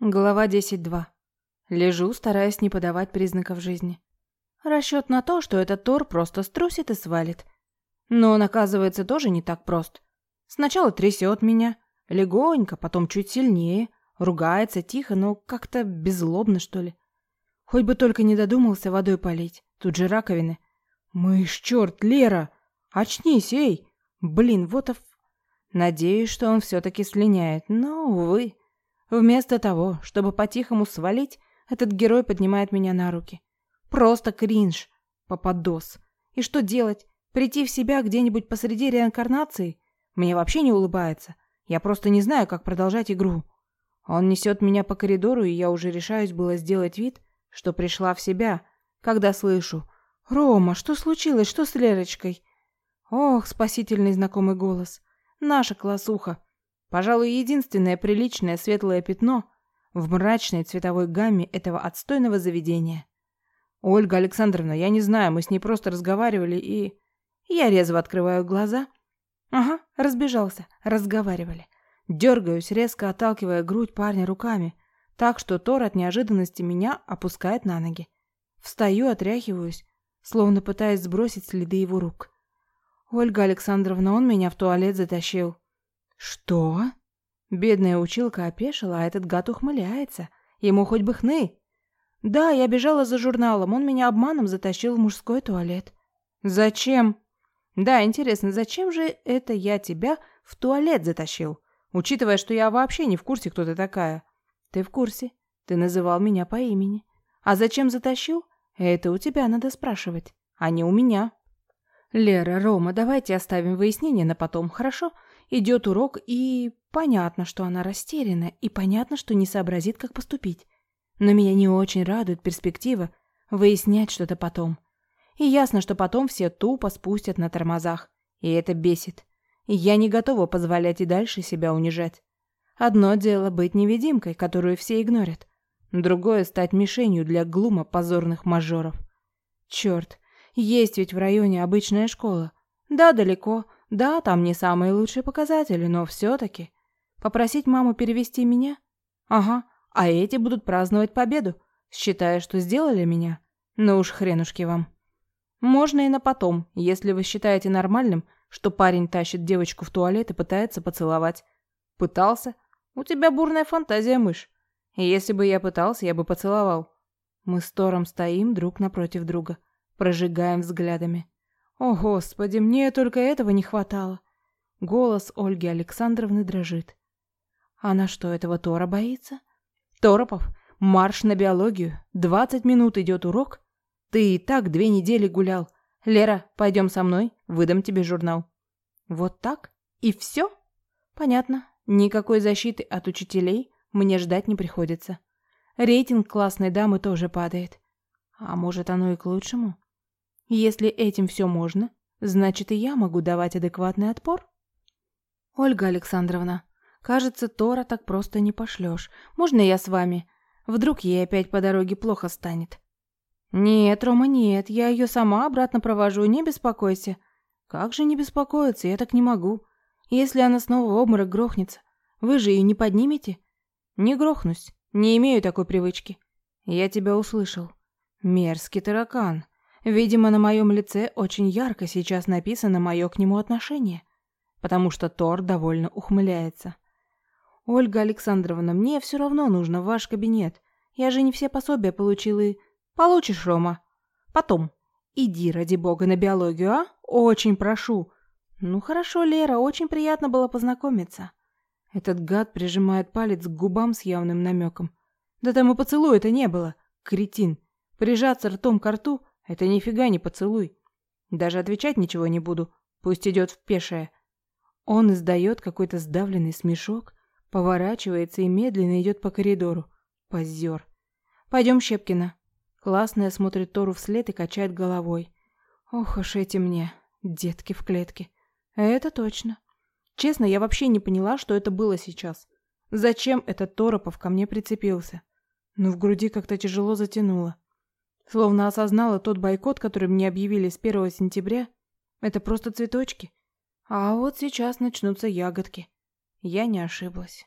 Глава 10.2. Лежу, стараясь не подавать признаков жизни. Расчет на то, что этот Тор просто струсит и свалит. Но он, оказывается, тоже не так прост. Сначала трясет меня, легонько, потом чуть сильнее, ругается тихо, но как-то беззлобно, что ли. Хоть бы только не додумался водой полить, тут же раковины. Мышь, черт, Лера! Очнись, эй! Блин, вот оф... Надеюсь, что он все-таки слиняет, но, увы... Вместо того, чтобы по-тихому свалить, этот герой поднимает меня на руки. Просто кринж, попадос. И что делать? Прийти в себя где-нибудь посреди реинкарнации? Мне вообще не улыбается. Я просто не знаю, как продолжать игру. Он несет меня по коридору, и я уже решаюсь было сделать вид, что пришла в себя, когда слышу «Рома, что случилось? Что с Лерочкой?» Ох, спасительный знакомый голос. Наша классуха. Пожалуй, единственное приличное светлое пятно в мрачной цветовой гамме этого отстойного заведения. Ольга Александровна, я не знаю, мы с ней просто разговаривали и... Я резво открываю глаза. Ага, разбежался. Разговаривали. Дергаюсь, резко отталкивая грудь парня руками, так что Тор от неожиданности меня опускает на ноги. Встаю, отряхиваюсь, словно пытаясь сбросить следы его рук. Ольга Александровна, он меня в туалет затащил. «Что?» Бедная училка опешила, а этот гад ухмыляется. Ему хоть бы хны. «Да, я бежала за журналом, он меня обманом затащил в мужской туалет». «Зачем?» «Да, интересно, зачем же это я тебя в туалет затащил, учитывая, что я вообще не в курсе, кто ты такая?» «Ты в курсе. Ты называл меня по имени. А зачем затащил? Это у тебя надо спрашивать, а не у меня». «Лера, Рома, давайте оставим выяснение на потом, хорошо? Идет урок, и понятно, что она растеряна, и понятно, что не сообразит, как поступить. Но меня не очень радует перспектива выяснять что-то потом. И ясно, что потом все тупо спустят на тормозах. И это бесит. Я не готова позволять и дальше себя унижать. Одно дело быть невидимкой, которую все игнорят. Другое — стать мишенью для глума позорных мажоров. Черт, есть ведь в районе обычная школа. Да, далеко, да, там не самые лучшие показатели, но все-таки. Попросить маму перевести меня? Ага, а эти будут праздновать победу, считая, что сделали меня. Ну уж хренушки вам. Можно и на потом, если вы считаете нормальным, что парень тащит девочку в туалет и пытается поцеловать. Пытался? У тебя бурная фантазия, мышь. Если бы я пытался, я бы поцеловал. Мы с Тором стоим друг напротив друга, прожигаем взглядами. О, Господи, мне только этого не хватало. Голос Ольги Александровны дрожит. Она что, этого Тора боится? Торопов, марш на биологию. Двадцать минут идет урок. Ты и так две недели гулял. Лера, пойдем со мной, выдам тебе журнал. Вот так? И все? Понятно. Никакой защиты от учителей мне ждать не приходится. Рейтинг классной дамы тоже падает. А может, оно и к лучшему? Если этим все можно, значит и я могу давать адекватный отпор? Ольга Александровна, кажется, Тора так просто не пошлешь. Можно я с вами? Вдруг ей опять по дороге плохо станет? Нет, Рома, нет, я ее сама обратно провожу, не беспокойся. Как же не беспокоиться, я так не могу. Если она снова в обморок грохнется, вы же ее не поднимете? Не грохнусь, не имею такой привычки. Я тебя услышал. Мерзкий таракан. Видимо, на моем лице очень ярко сейчас написано мое к нему отношение, потому что Тор довольно ухмыляется. «Ольга Александровна, мне все равно нужно в ваш кабинет. Я же не все пособия получил и...» «Получишь, Рома. Потом. Иди, ради бога, на биологию, а? Очень прошу». «Ну хорошо, Лера, очень приятно было познакомиться». Этот гад прижимает палец к губам с явным намеком. «Да там и поцелуя-то не было, кретин. Прижаться ртом к рту это нифига не поцелуй. Даже отвечать ничего не буду. Пусть идет в пешее. Он издает какой-то сдавленный смешок, поворачивается и медленно идет по коридору. Позер. Пойдем, Щепкина. Классная смотрит Тору вслед и качает головой. Ох уж эти мне, детки в клетке. Это точно. Честно, я вообще не поняла, что это было сейчас. Зачем этот Торопов ко мне прицепился? Но в груди как-то тяжело затянуло. Словно осознала тот бойкот, который мне объявили с 1 сентября. Это просто цветочки. А вот сейчас начнутся ягодки. Я не ошиблась.